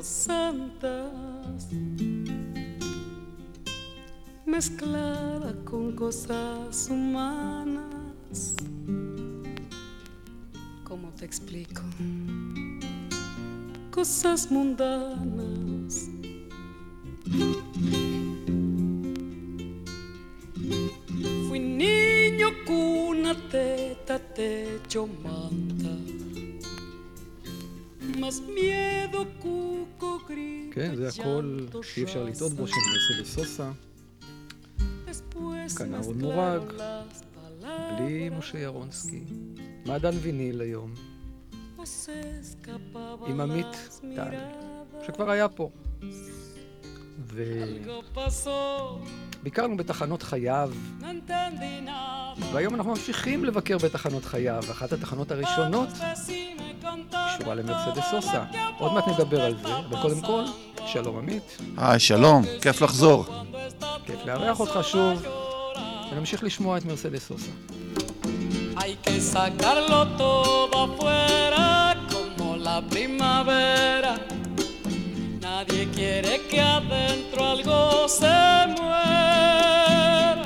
Cosas santas mezclada con cosas humanas. ¿Cómo te explico? Cosas mundanas. Fui niño, cuna, teta, techo, manta. más miedo, הכל שאי אפשר לטעות בו של מרסדס סוסה, כאן אהרון מורג, בלי משה ירונסקי. מעדן ויניל היום, עם עמית טל, שכבר היה פה. וביקרנו בתחנות חייו, והיום אנחנו ממשיכים לבקר בתחנות חייו. אחת התחנות הראשונות קשורה למרסדס סוסה. עוד מעט נדבר על זה, אבל קודם כל, שלום עמית. היי, שלום, כיף לחזור. כיף לארח אותך שוב, ונמשיך לשמוע את מרסדס סוסה. Hay que sacarlo todo afuera como la primavera. Nadie quiere que adentro algo se muera.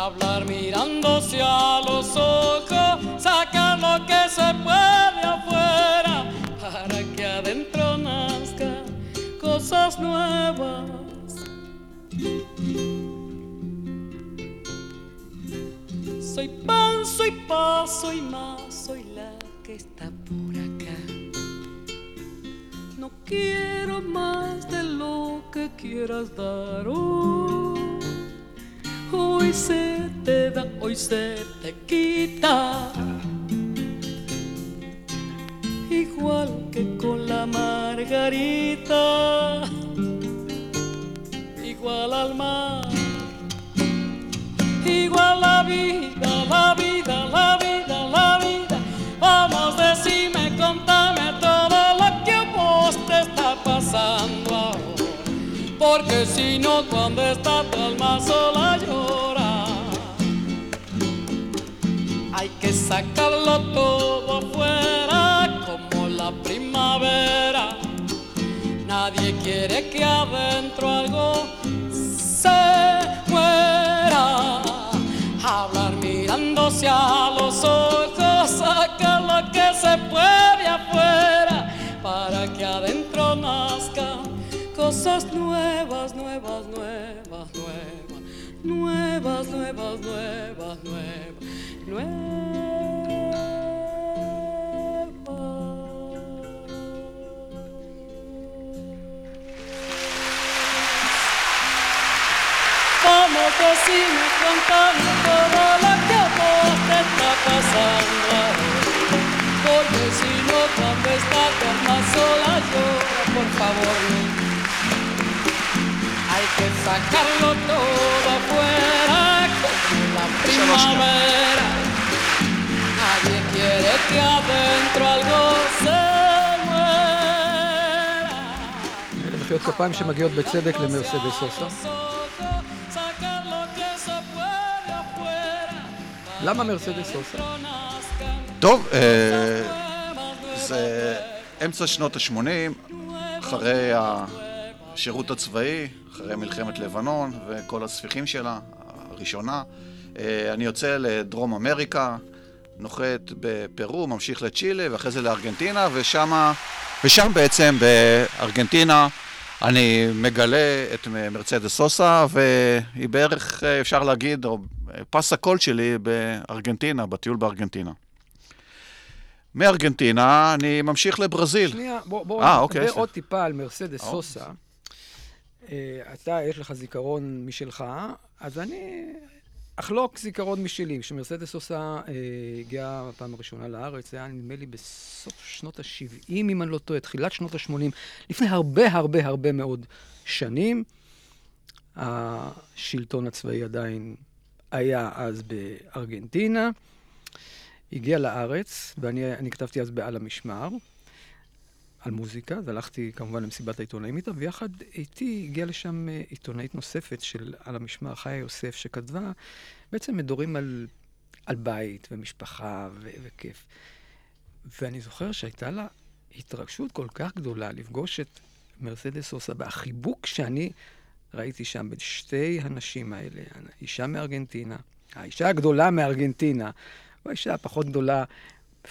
Hablar mirándose a los ojos, sacar lo que se puede afuera Cosas nuevas. Soy pan, soy paz, soy más, soy la que está por acá. No quiero más de lo que quieras dar hoy. Hoy se te da, hoy se te quita. Igual que con la margarita, igual al mar, igual la vida, la vida, la vida, la vida. Vamos, decime, contame todo lo que a vos te está pasando ahora. Porque si no, cuando está tu alma sola llora. Hay que sacarlo todo afuera Nadie quiere que adentro algo se muera. Hablar mirándose a los ojos, sacar lo que se puede afuera para que adentro nazcan cosas nuevas, nuevas, nuevas, nuevas, nuevas, nuevas, nuevas, nuevas, Vamos, decime, contame todo lo que a vos te está pasando ahora. Porque si no, cuando está tu alma sola llora, por favor, no. Hay que sacarlo todo afuera como la primavera. Nadie quiere que adentro algo se muera. אלה מחיאות כפיים שמגיעות בצדק למרסדס סוסה. למה מרצדס סוסה? טוב, אה, זה אמצע שנות ה-80, אחרי השירות הצבאי, אחרי מלחמת לבנון וכל הספיחים שלה, הראשונה. אה, אני יוצא לדרום אמריקה, נוחת בפרו, ממשיך לצ'ילה ואחרי זה לארגנטינה, ושמה, ושם בעצם בארגנטינה אני מגלה את מרצדס סוסה, והיא בערך, אפשר להגיד, פס הקול שלי בארגנטינה, בטיול בארגנטינה. מארגנטינה אני ממשיך לברזיל. שנייה, בוא, בוא 아, אוקיי, נדבר עוד טיפה על מרסדס אוקיי. סוסה. אה, אתה, יש לך זיכרון משלך, אז אני אחלוק זיכרון משלי. כשמרסדס סוסה אה, הגיעה בפעם הראשונה לארץ, זה היה נדמה לי בסוף שנות ה-70, אם אני לא טועה, תחילת שנות ה-80, לפני הרבה הרבה הרבה מאוד שנים. השלטון הצבאי עדיין היה אז בארגנטינה. הגיע לארץ, ואני כתבתי אז בעל המשמר, על מוזיקה, אז הלכתי כמובן למסיבת העיתונאים איתה, ויחד איתי הגיעה לשם אה, עיתונאית נוספת של על המשמר, חיה יוסף, שכתבה בעצם מדורים על, על בית ומשפחה וכיף. ואני זוכר שהייתה לה התרגשות כל כך גדולה לפגוש את מרסדס סוסה, והחיבוק שאני ראיתי שם בין שתי הנשים האלה, אישה מארגנטינה, האישה הגדולה מארגנטינה, והאישה הפחות גדולה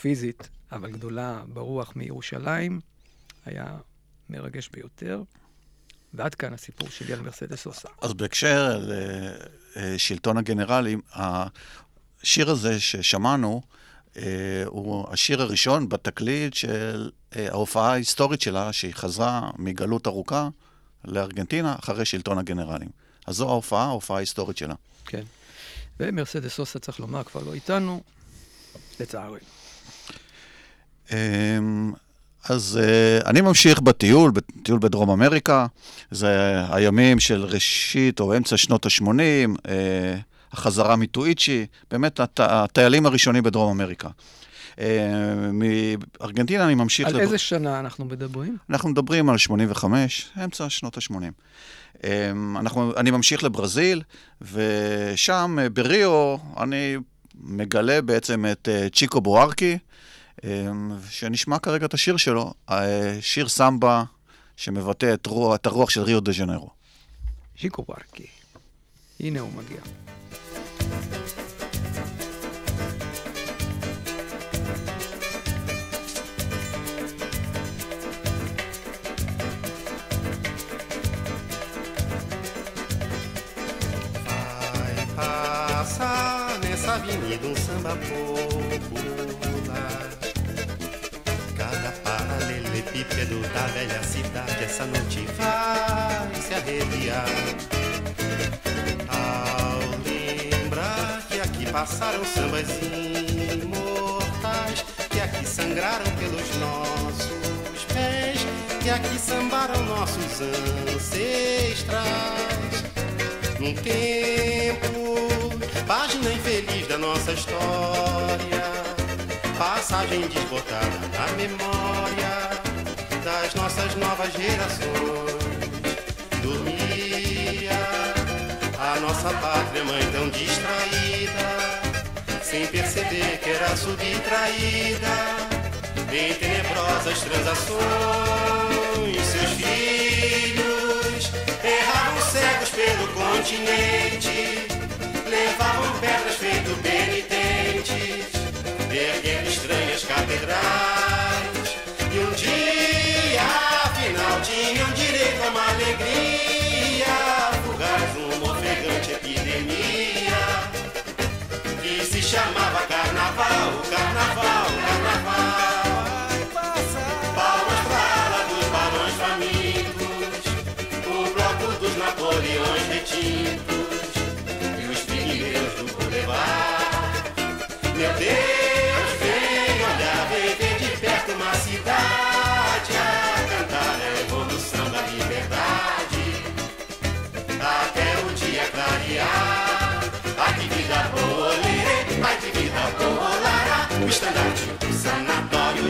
פיזית, אבל גדולה ברוח מירושלים, היה מרגש ביותר. ועד כאן הסיפור שלי על מרסדס סוסה. אז בהקשר לשלטון הגנרלים, השיר הזה ששמענו, אה, הוא השיר הראשון בתקליט של אה, ההופעה ההיסטורית שלה, שהיא חזרה מגלות ארוכה לארגנטינה אחרי שלטון הגנרלים. אז זו ההופעה, ההופעה ההיסטורית שלה. כן. ומרסדס סוסה, צריך לומר, כבר לא איתנו, לצערנו. אמ, אז uh, אני ממשיך בטיול, בטיול בדרום אמריקה. זה הימים של ראשית או אמצע שנות ה-80, uh, אה, החזרה מטואיצ'י, באמת הט, הטיילים הראשונים בדרום אמריקה. Uh, מארגנטינה אני ממשיך... על לב... איזה שנה אנחנו מדברים? אנחנו מדברים על 85, אמצע שנות ה-80. Um, אנחנו, אני ממשיך לברזיל, ושם, בריו, אני מגלה בעצם את uh, צ'יקו בוארקי, um, שנשמע כרגע את השיר שלו, שיר סמבה שמבטא את, רוח, את הרוח של ריו דה ז'נרו. צ'יקו בוארקי, הנה הוא מגיע. Avenida um samba popular. Cada paralelepípedo da velha cidade essa noite vai se arrepiar. Ao lembrar que aqui passaram sambas imortais, que aqui sangraram pelos nossos pés, que aqui sambaram nossos ancestrais. Num tempo página infeliz da nossa história, passagem desbotada na memória das nossas novas gerações. Dormia a nossa pátria mãe tão distraída, sem perceber que era subtraída em tenebrosas transações. Seus filhos erravam cegos pelo continente levavam pedras feito penitentes, erguendo estranhas catedrais. E um dia, afinal, tinham direito a uma alegria, fugaz uma ofegante epidemia, que se chamava Carnaval,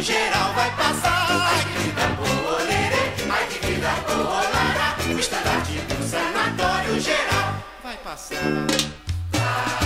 geral vai passar. Ai que vida boa, lerê, ai que vida boa, lara. O estandarte do sanatório geral vai passar. Vai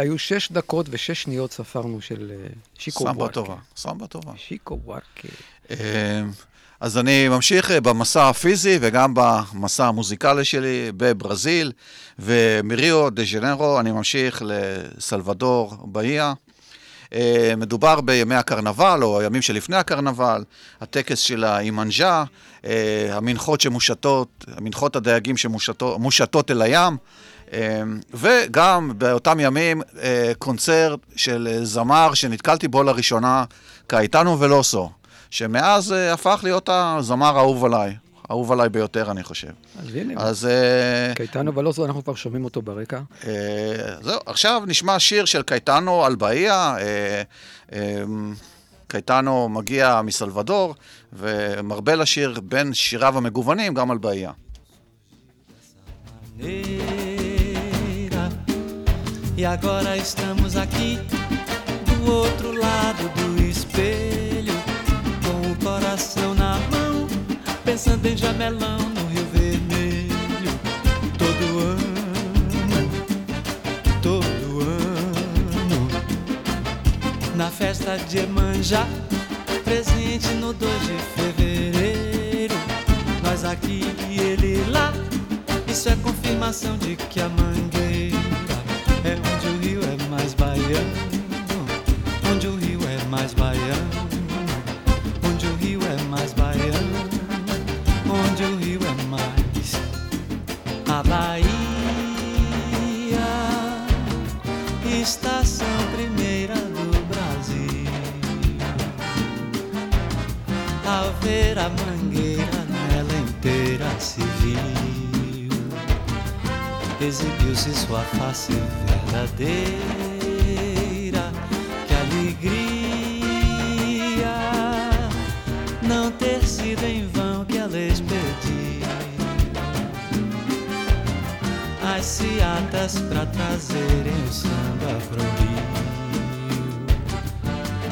אלה היו שש דקות ושש שניות ספרנו של אה, שיקו ווארקה. סמבה טובה, סמבה טובה. שיקו ווארקה. אה, אז אני ממשיך אה, במסע הפיזי וגם במסע המוזיקלי שלי בברזיל, ומריו דה ז'נרו אני ממשיך לסלבדור באיה. מדובר בימי הקרנבל, או הימים שלפני הקרנבל, הטקס של האימנג'ה, המנחות שמושטות, מנחות הדייגים שמושטות אל הים. וגם באותם ימים קונצרט של זמר שנתקלתי בו לראשונה, קייטנו ולוסו. שמאז uh, הפך להיות הזמר האהוב עליי. אהוב עליי ביותר, אני חושב. אז הנה, אז... קייטנו ולוסו, אנחנו כבר שומעים אותו ברקע. זהו, עכשיו נשמע שיר של קייטנו על באיה. Uh, קייטנו מגיע מסלבדור, ומרבה לשיר בין שיריו המגוונים גם על באיה. E agora estamos aqui do outro lado do espelho. coração na mão, pensando em jamelão no Rio Vermelho. Todo ano, todo ano, na festa de Emanjá, presente no 2 de fevereiro. Nós aqui e ele lá, isso é confirmação de que a mangueira se viu, exibiu-se sua face verdadeira. Que alegria não ter sido em vão que ela expediu as seatas pra trazerem o samba pro Rio.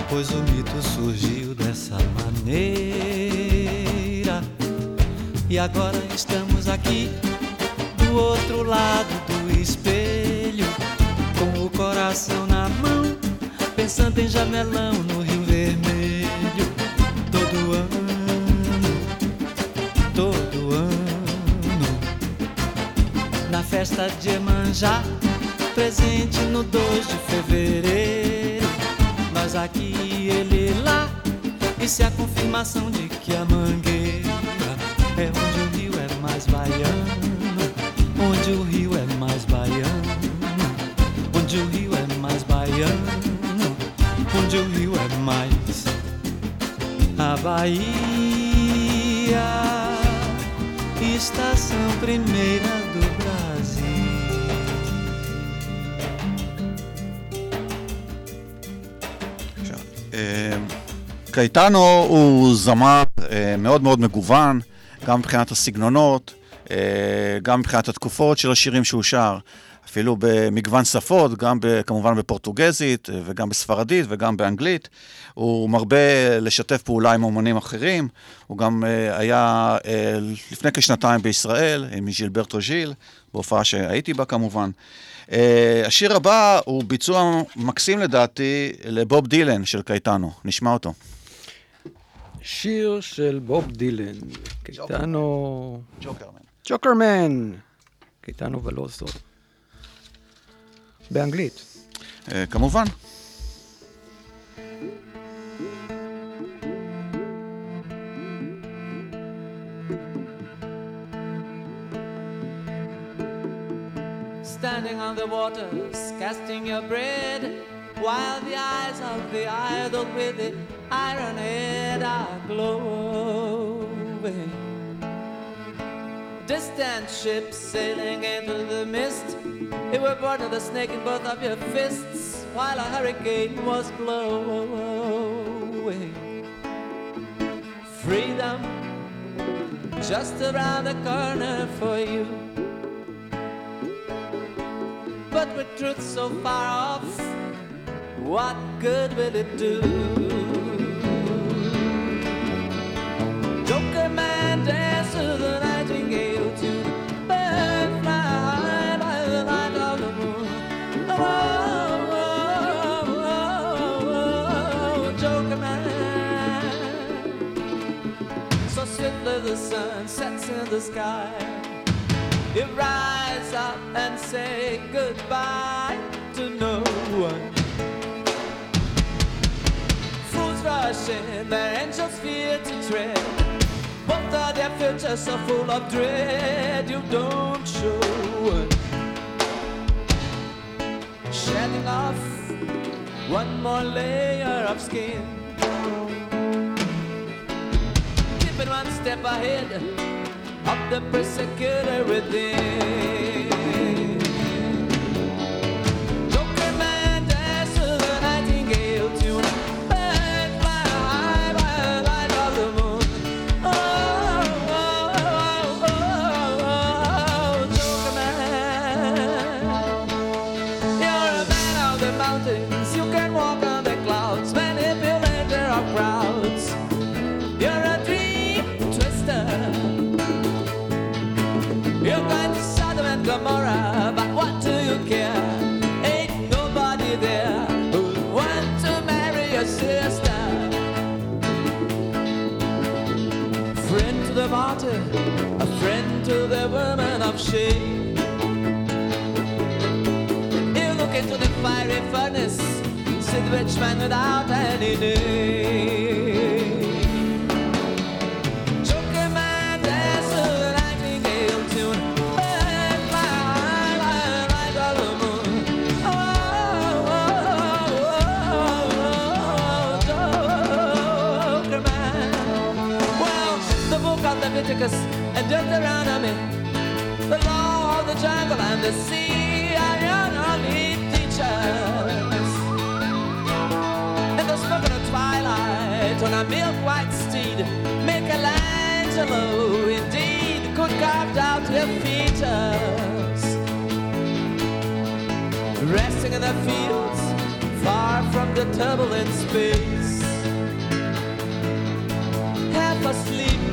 Pois o mito surgiu dessa maneira. E agora estamos aqui, do outro lado do espelho, com o coração na mão, pensando em jamelão no Rio Vermelho. Todo ano festa de Emanjá, presente no 2 de fevereiro. Nós aqui ele lá, isso é a confirmação de que a mangueira Bahia, estação primeira do קייטנו הוא זמר מאוד מאוד מגוון, גם מבחינת הסגנונות, אה, גם מבחינת התקופות של השירים שהוא שר, אפילו במגוון שפות, גם ב, כמובן בפורטוגזית אה, וגם בספרדית וגם באנגלית. הוא מרבה לשתף פעולה עם אומנים אחרים, הוא גם היה לפני כשנתיים בישראל עם ז'ילברטו ז'יל, בהופעה שהייתי בה כמובן. השיר הבא הוא ביצוע מקסים לדעתי לבוב דילן של קייטנו, נשמע אותו. שיר של בוב דילן, קייטנו... ג'וקרמן. ג'וקרמן! קייטנו ולוסו. באנגלית. Uh, כמובן. Standing on the waters, casting your bread, while the eyes of the idol with the iron head are glowing. Distant ships sailing into the mist. it were born of the snake in both of your fists while a hurricane was blowing. Freedom just around the corner for you. But with truth so far off, what good will it do? The sky. You rise up and say goodbye to no one. Fools rushing, their angels fear to tread. Both of their futures are full of dread. You don't show one. Shedding off one more layer of skin. Keeping one step ahead of the persecutor within.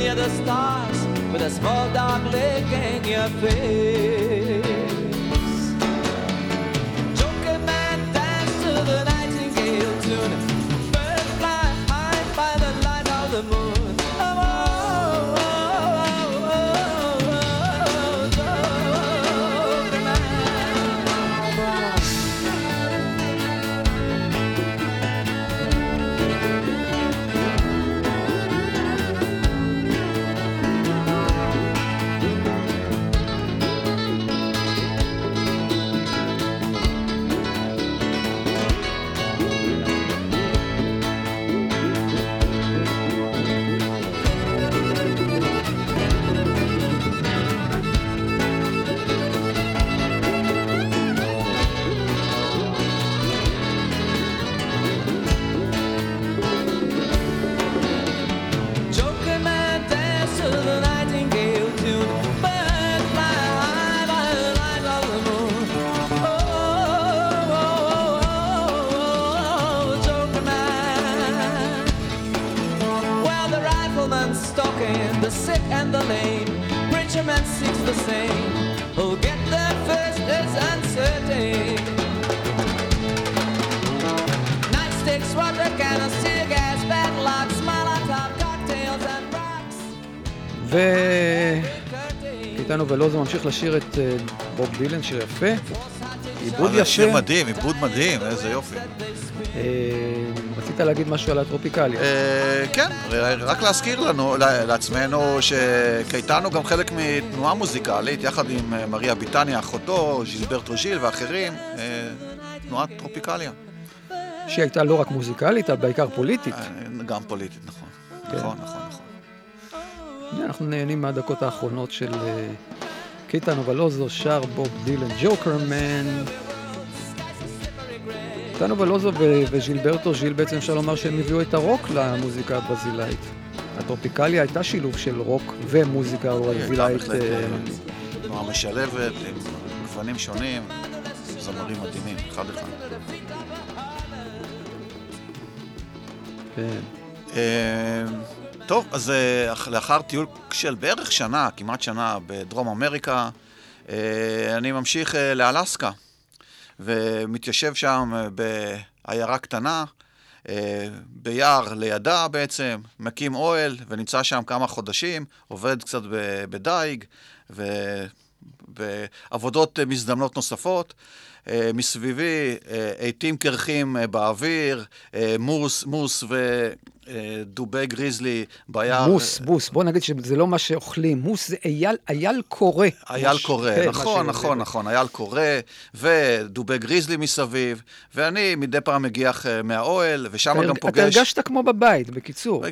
Near the stars, with a small lake in your face. And the lame. Preacher man seeks the same. Who'll get there first is uncertain. Nightsticks, water cannons, tear gas, bad locks, Molotov cocktails and rocks. ו... איתנו ולוזו ממשיך לשיר את אה, בוב דילן, שיר יפה. עיבוד זה שיר יפה. מדהים, עיבוד מדהים, איזה יופי. אה, רצית להגיד משהו על הטרופיקליה. אה, כן, רק להזכיר לנו, לעצמנו, שקייטן הוא גם חלק מתנועה מוזיקלית, יחד עם אה, מריה ביטניה, אחותו, ז'ילברטו ז'יל ואחרים, תנועת טרופיקליה. שהיא הייתה לא רק מוזיקלית, אלא בעיקר פוליטית. גם פוליטית, נכון. כן. נכון, נכון, נכון. אנחנו נהנים מהדקות האחרונות של אה, קיטן אובלוזו, שר בוב דילן, ג'וקר מן. קיטן אובלוזו ו- וז'ילברטו ז'יל בעצם אפשר לומר שהם הביאו את הרוק למוזיקה הברזילאית. הטרופיקליה הייתה שילוב של רוק ומוזיקה ברזילאית. אה, אה, תנועה משלבת, עם גוונים שונים, זמרים מדהימים, אחד אחד. כן. טוב, אז אה, אח- לאחר טיול של בערך שנה, כמעט שנה, בדרום אמריקה, אה, אני ממשיך אה, לאלסקה, ומתיישב שם בעיירה קטנה, ביער לידה בעצם, מקים אוהל ונמצא שם כמה חודשים, עובד קצת בדייג ובעבודות אה, מזדמנות נוספות. מסביבי עיתים קרחים באוויר, אה, מוס, מוס ודובי גריזלי ביער. מוס, מוס, בוא נגיד שזה לא מה שאוכלים, מוס זה אייל, אייל קורא. אייל קורא, כן, נכון, נכון, נכון, אייל קורא, ודובי גריזלי מסביב, ואני מדי פעם מגיח אה, מהאוהל, ושם גם הרג- אתה פוגש... הרגשת כמו בבית, בקיצור,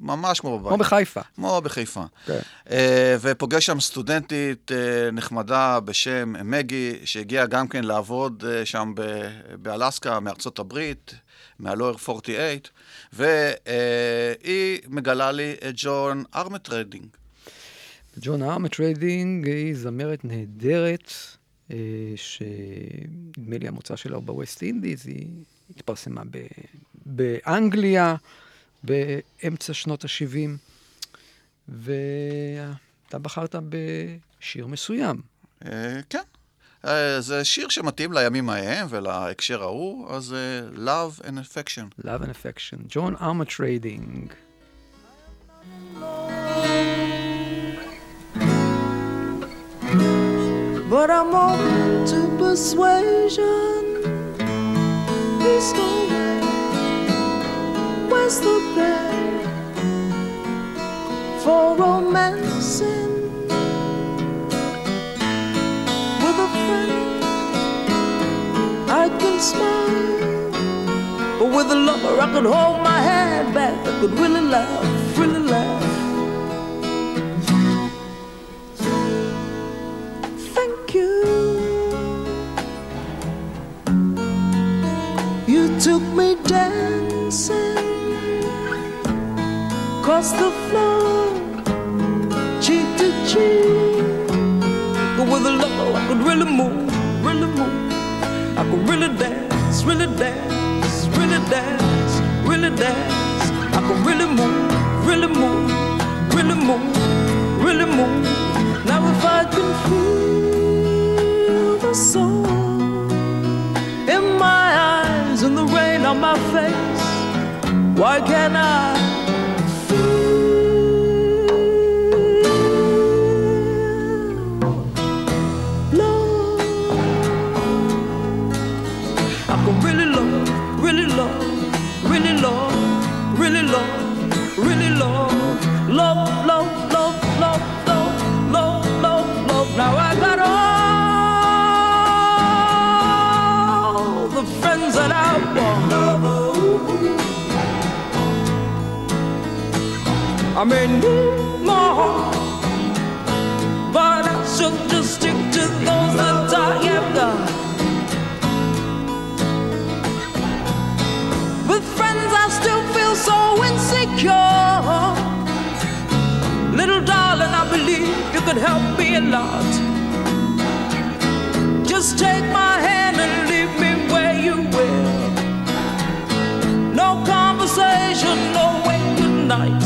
ממש כמו בבית. כמו בחיפה. כמו בחיפה. כן. אה, ופוגש שם סטודנטית אה, נחמדה בשם מגי, שהגיעה גם כן לעבוד אה, שם באלסקה, מארצות הברית, מהלואר 48, והיא מגלה לי את ג'ואן ארמטריידינג. ג'ואן ארמטריידינג היא זמרת נהדרת, אה, שנדמה לי המוצא שלה הוא ב West Indies, היא התפרסמה ב- באנגליה באמצע שנות ה-70, ואתה בחרת בשיר מסוים. אה, כן. אה, זה שיר שמתאים לימים ההם ולהקשר ההוא, אז אה, Love and Affection. Love and Affection, ג'ון ארמה טריידינג. But I'm open to persuasion. East or west or there for romancing I can smile, but with a lover I could hold my head back. I could really laugh, really laugh. Thank you. You took me dancing across the floor, cheek to cheek. I could really move, really move. I could really dance, really dance, really dance, really dance. I could really move, really move, really move, really move. Now if I can feel the soul in my eyes and the rain on my face, why can't I insecure. Little darling, I believe you could help me a lot. Just take my hand and leave me where you will. No conversation, no wait good night.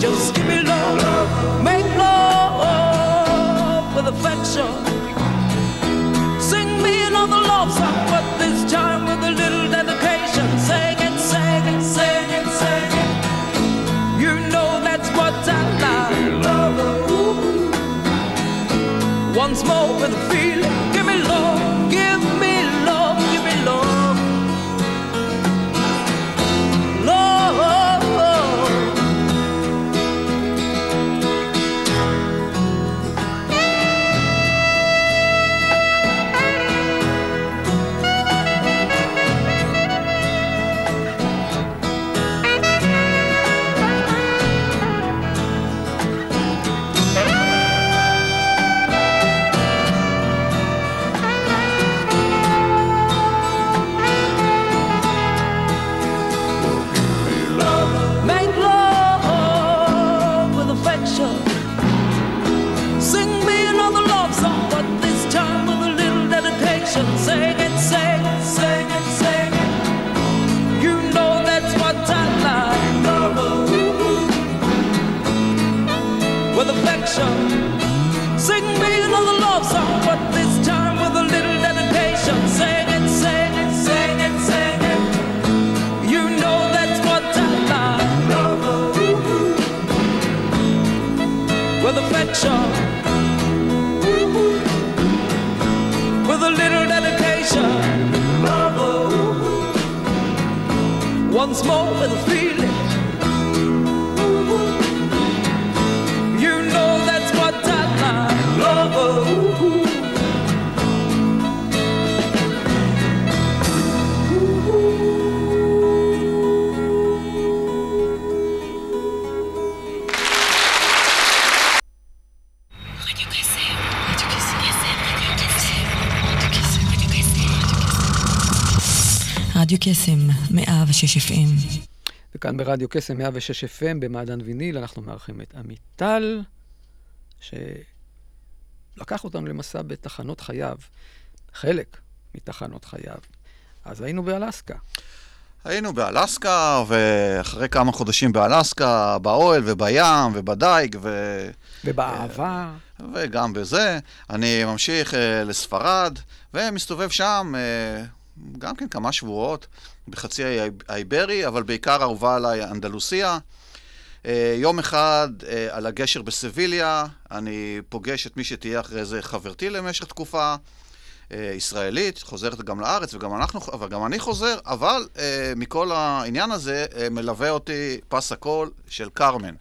Just give me love, make love with affection. Sing me another love song, Once more with a feeling. רדיו קסם, 106 FM. וכאן ברדיו קסם 106 FM במעדן ויניל, אנחנו מארחים את עמיטל, שלקח אותנו למסע בתחנות חייו, חלק מתחנות חייו. אז היינו באלסקה. היינו באלסקה, ואחרי כמה חודשים באלסקה, באוהל ובים ובדייג, ו... ובאהבה. וגם בזה. אני ממשיך uh, לספרד, ומסתובב שם uh, גם כן כמה שבועות, בחצי האי האיברי, אבל בעיקר אהובה עליי אנדלוסיה. Uh, יום אחד uh, על הגשר בסביליה, אני פוגש את מי שתהיה אחרי זה חברתי למשך תקופה. uh, ישראלית, חוזרת גם לארץ, וגם, אנחנו, וגם אני חוזר, אבל מכל העניין הזה מלווה אותי פס הקול של קרמן.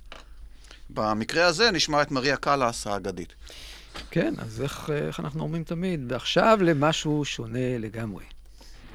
במקרה הזה נשמע את מריה קלאס האגדית. כן, אז איך, איך אנחנו אומרים תמיד? ועכשיו למשהו שונה לגמרי.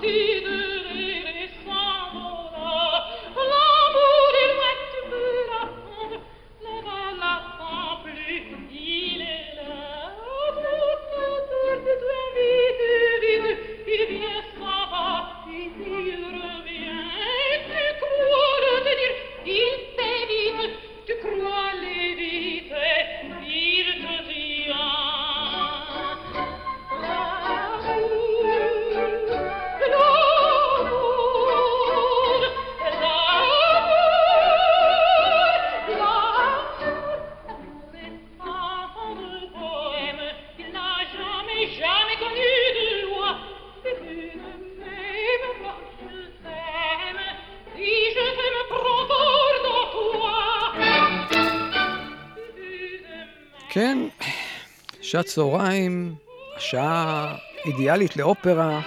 ti שעת צהריים, השעה אידיאלית לאופרה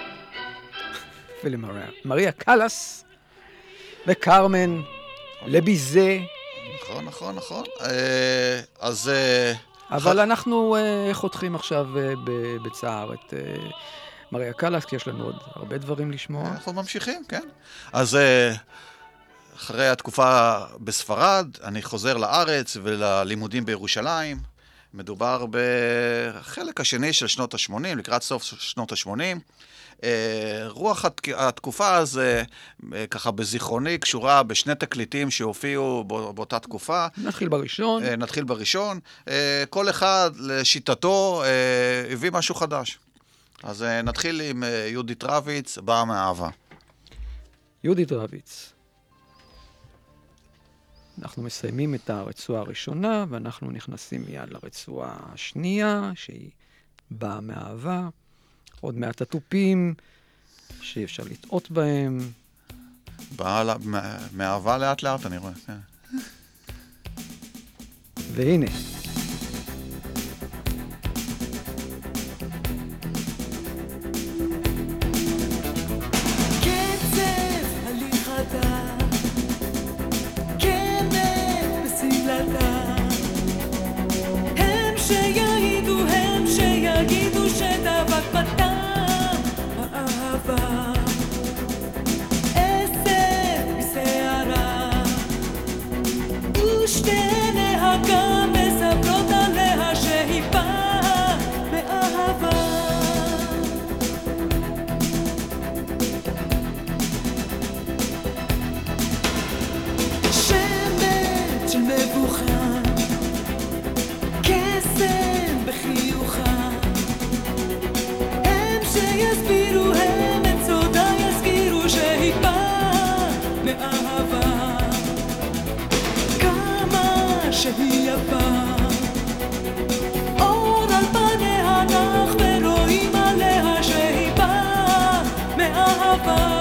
ולמריה מריה קאלאס, לקרמן, לביזה. נכון, נכון, נכון. אה, אז... אה, אבל אנחנו אה, חותכים עכשיו בצער את מריה קאלאס, כי יש לנו עוד הרבה דברים לשמוע. אנחנו ממשיכים, כן. אז... אחרי התקופה בספרד, אני חוזר לארץ וללימודים בירושלים. מדובר בחלק השני של שנות ה-80, לקראת סוף שנות ה-80. אה, רוח התקופה אז, אה, ככה בזיכרוני, קשורה בשני תקליטים שהופיעו באותה תקופה. נתחיל בראשון. אה, נתחיל בראשון. כל אחד, לשיטתו, הביא משהו חדש. אז נתחיל עם יהודית רביץ, באה מאהבה. יהודית רביץ, אנחנו מסיימים את הרצועה הראשונה, ואנחנו נכנסים מיד לרצועה השנייה, שהיא באה מאהבה. עוד מעט התופים, שאי אפשר לטעות בהם. באה לה... מאהבה לאט לאט, אני רואה. כן. והנה. באהבה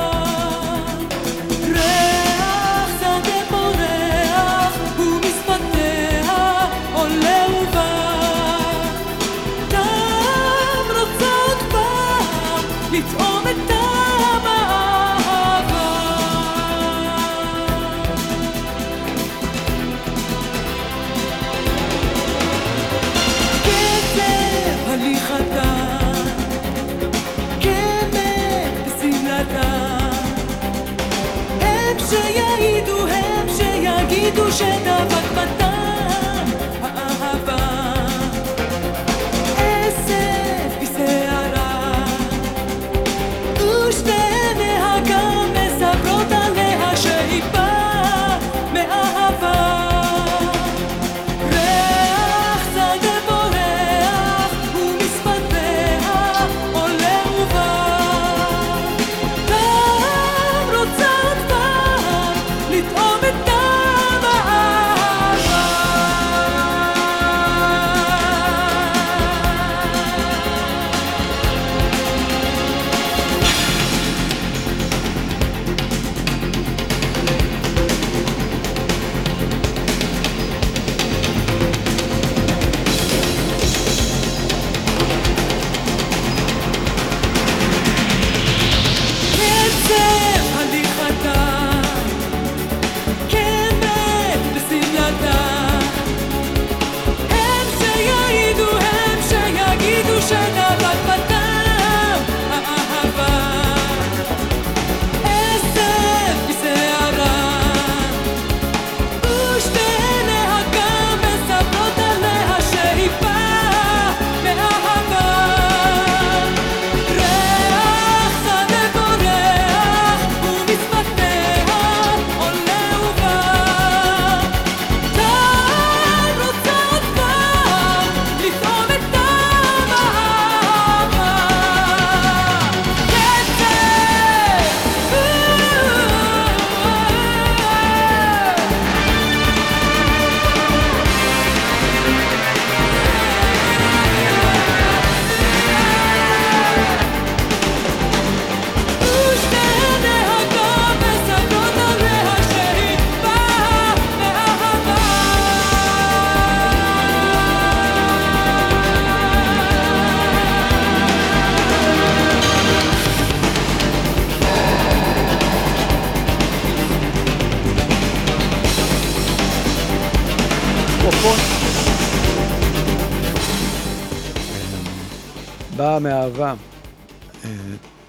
באה מאהבה.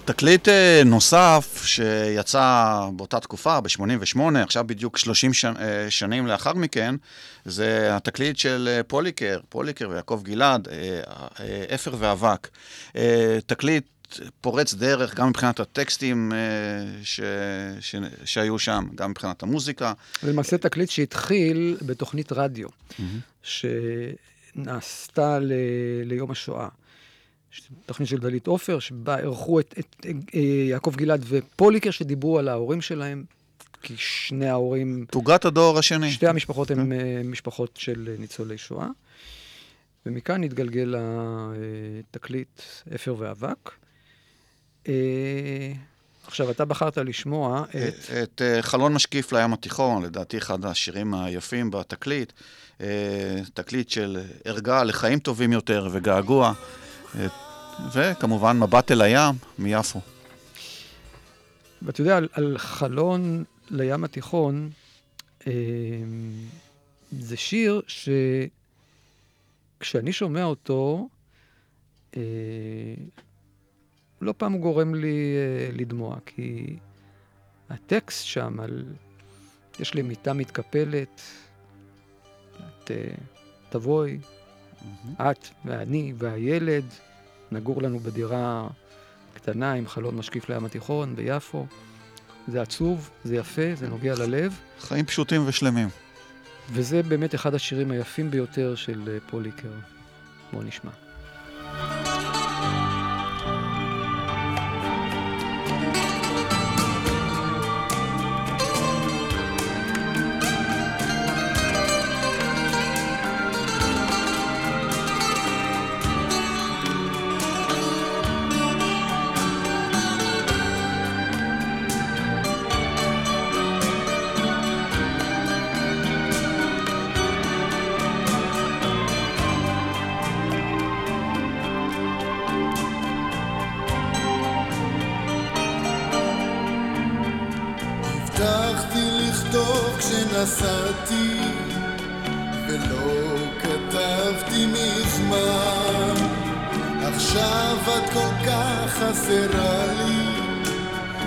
תקליט אה, נוסף שיצא באותה תקופה, ב-88, עכשיו בדיוק 30 אה, שנים לאחר מכן, זה התקליט של אה, פוליקר, פוליקר ויעקב גלעד, אפר ואבק. תקליט פורץ דרך, גם מבחינת הטקסטים ש... ש... שהיו שם, גם מבחינת המוזיקה. למעשה תקליט שהתחיל בתוכנית רדיו, mm-hmm. שנעשתה ל... ליום השואה. תוכנית של דלית עופר, שבה אירחו את, את אה, יעקב גלעד ופוליקר, שדיברו על ההורים שלהם, כי שני ההורים, תוגת הדור השני. שתי המשפחות הן אה, משפחות של אה, ניצולי שואה. ומכאן התגלגל התקליט אפר ואבק. עכשיו, אתה בחרת לשמוע את... את, את חלון משקיף לים התיכון, לדעתי אחד השירים היפים בתקליט. תקליט של ערגה לחיים טובים יותר וגעגוע. אה, וכמובן מבט אל הים מיפו. ואתה יודע, על, על חלון לים התיכון, אה, זה שיר שכשאני שומע אותו, אה, לא פעם הוא גורם לי אה, לדמוע, כי הטקסט שם על... יש לי מיטה מתקפלת, את אה, תבואי, את ואני והילד, נגור לנו בדירה קטנה עם חלון משקיף לים התיכון ביפו. זה עצוב, זה יפה, זה נוגע ללב, חיים פשוטים ושלמים. וזה באמת אחד השירים היפים ביותר של אה, פוליקר. בואו נשמע. חסרה לי,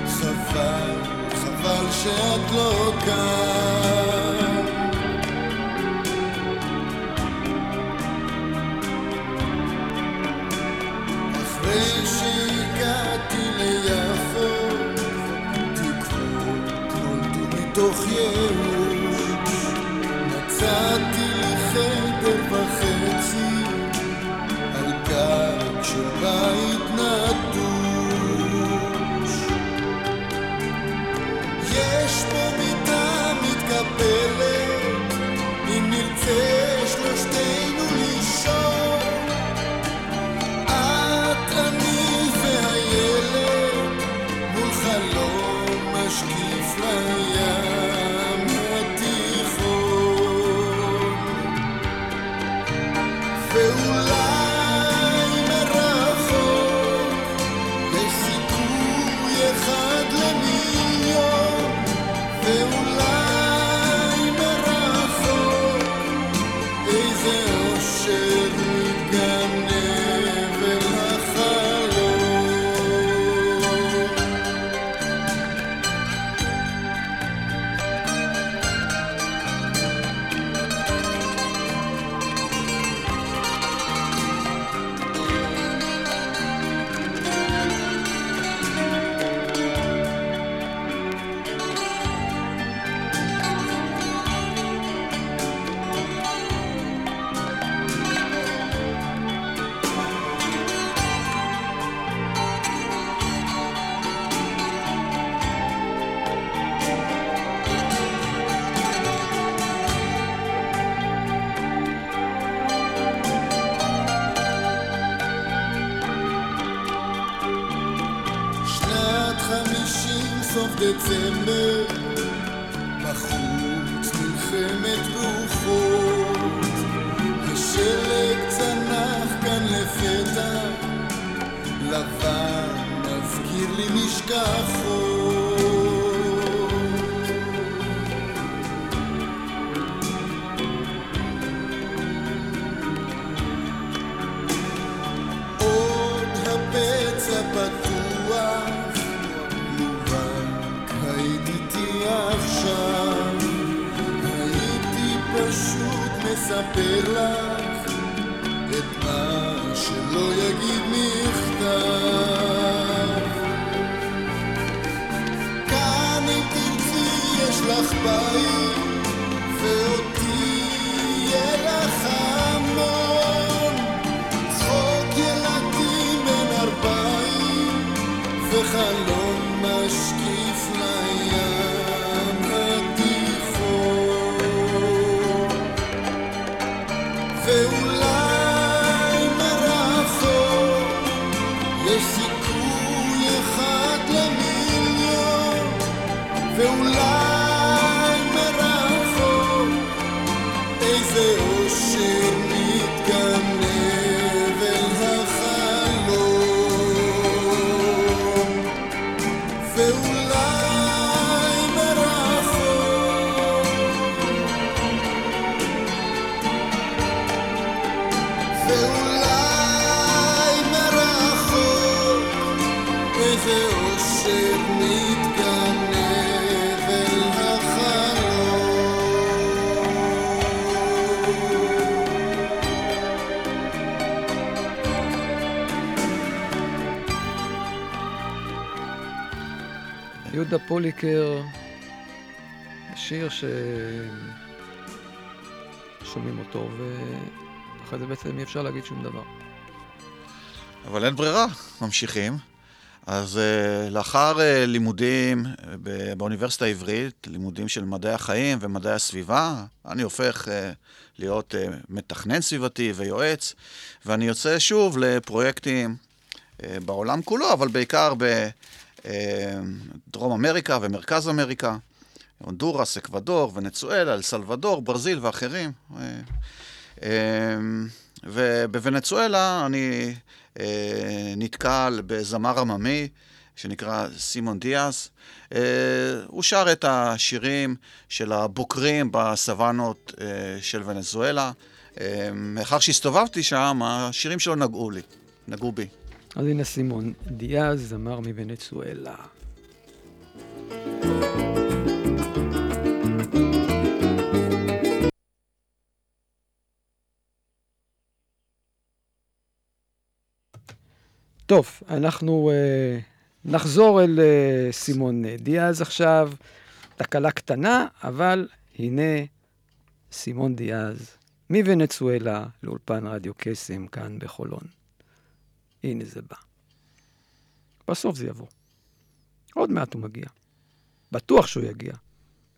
חבל, חבל שאת לא כאן. אחרי שהגעתי ליפו, תקוות נולדו מתוך ייאוש. מצאתי by you. יהודה פוליקר, שיר ששומעים אותו, ואחרי זה בעצם אי אפשר להגיד שום דבר. אבל אין ברירה, ממשיכים. אז uh, לאחר uh, לימודים ב- באוניברסיטה העברית, לימודים של מדעי החיים ומדעי הסביבה, אני הופך uh, להיות uh, מתכנן סביבתי ויועץ, ואני יוצא שוב לפרויקטים uh, בעולם כולו, אבל בעיקר בדרום אמריקה ומרכז אמריקה, הונדורס, אקוודור, ונצואלה, אל סלבדור, ברזיל ואחרים. Uh, uh, ובוונצואלה אני אה, נתקל בזמר עממי שנקרא סימון דיאס. אה, הוא שר את השירים של הבוקרים בסוואנות אה, של ונצואלה. אה, מאחר שהסתובבתי שם, השירים שלו נגעו לי, נגעו בי. אז הנה סימון דיאז, זמר מוונצואלה. טוב, אנחנו uh, נחזור אל uh, סימון דיאז עכשיו. תקלה קטנה, אבל הנה סימון דיאז מוונצואלה לאולפן רדיו קסם כאן בחולון. הנה זה בא. בסוף זה יבוא. עוד מעט הוא מגיע. בטוח שהוא יגיע.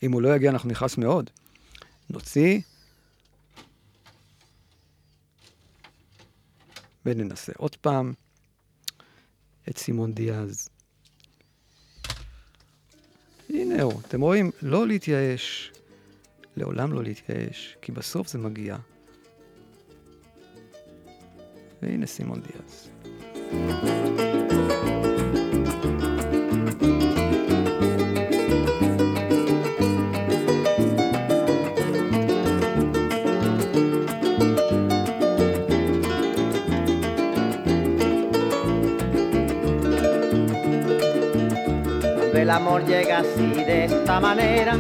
אם הוא לא יגיע, אנחנו נכעס מאוד. נוציא וננסה עוד פעם את סימון דיאז. הנה הוא, אתם רואים? לא להתייאש. לעולם לא להתייאש, כי בסוף זה מגיע. והנה סימון דיאז. El amor llega así de esta manera,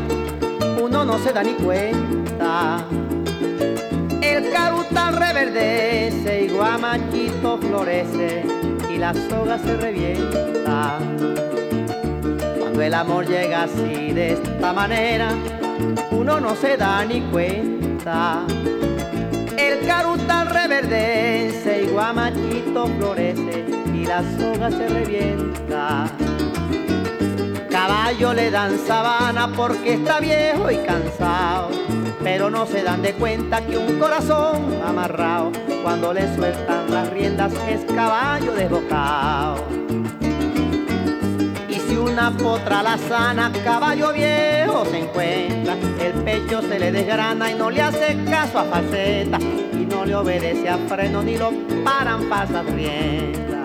uno no se da ni cuenta. El carutal reverdece y guamachito florece y la soga se revienta. Cuando el amor llega así de esta manera, uno no se da ni cuenta. El carutal reverdece y guamachito florece y la soga se revienta. Caballo le dan sabana porque está viejo y cansado, pero no se dan de cuenta que un corazón amarrado, cuando le sueltan las riendas es caballo desbocado. Y si una potra la sana, caballo viejo se encuentra, el pecho se le desgrana y no le hace caso a faceta, y no le obedece a freno ni lo paran pasas riendas.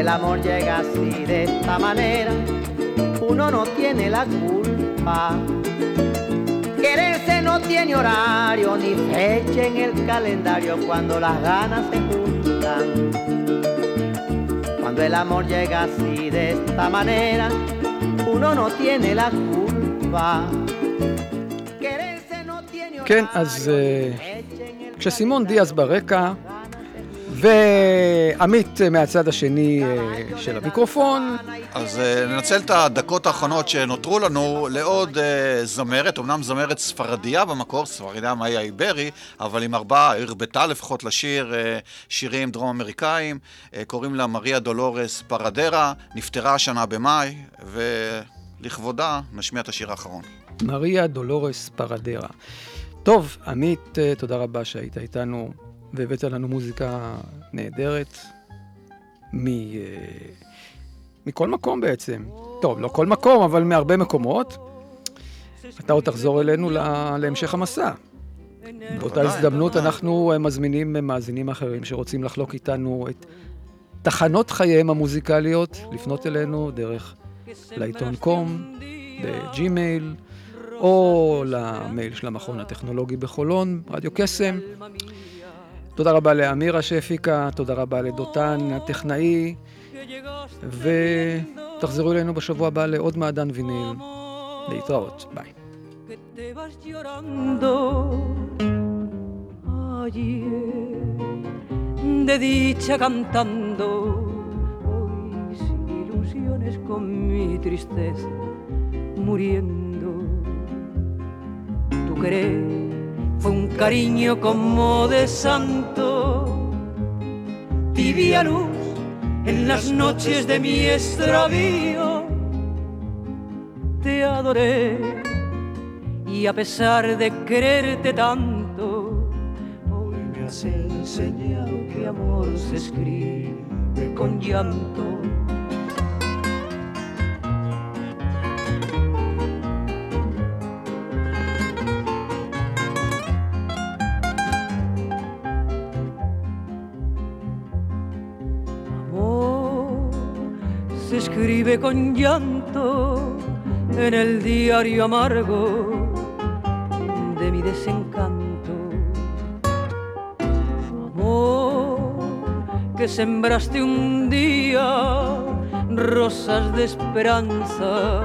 el amor llega así de esta manera, uno no tiene la culpa. Quererse no tiene horario ni fecha en el calendario cuando las ganas se juntan. Cuando el amor llega así de esta manera, uno no tiene la culpa. Quererse no tiene כן, horario אז ni אה, fecha en el כשסימון דיאז ברקע, ועמית אה, מהצד השני אה, של המיקרופון, אז אה, ננצל את הדקות האחרונות שנותרו לנו לעוד זמרת, אמנם זמרת ספרדיה במקור, ספרדיה מאיה איברי, אבל עם ארבעה, הרבתה לפחות לשיר שירים דרום אמריקאים, אה, קוראים לה מריה דולורס פרדרה, נפטרה השנה במאי, ולכבודה נשמיע את השיר האחרון. מריה דולורס פרדרה. טוב, עמית, תודה רבה שהיית איתנו והבאת לנו מוזיקה נהדרת מ... אה, מכל מקום בעצם. טוב, לא כל מקום, אבל מהרבה מקומות. אתה עוד תחזור אלינו לה- להמשך המסע. באותה הזדמנות. אנחנו אה, מזמינים אה, מאזינים אחרים שרוצים לחלוק איתנו את תחנות חייהם המוזיקליות, לפנות אלינו דרך לעיתון קום, ב Gmail, או למייל של המכון הטכנולוגי בחולון, רדיו קסם. תודה רבה לאמירה שהפיקה, תודה רבה לדותן הטכנאי, ותחזרו אלינו בשבוע הבא לעוד מעדן ויניל. להתראות, ביי. que te vas llorando ayer de dicha cantando hoy sin ilusiones con mi tristeza muriendo tu querer fue un cariño como de santo tibia luz en las noches de mi extravío te adoré y a pesar de quererte tanto, hoy me has enseñado que amor se escribe con llanto. Escribe con llanto en el diario amargo de mi desencanto. Amor, que sembraste un día rosas de esperanza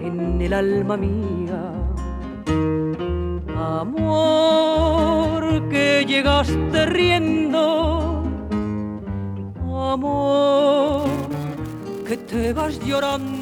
en el alma mía. Amor, que llegaste riendo. Amor, que vas llorando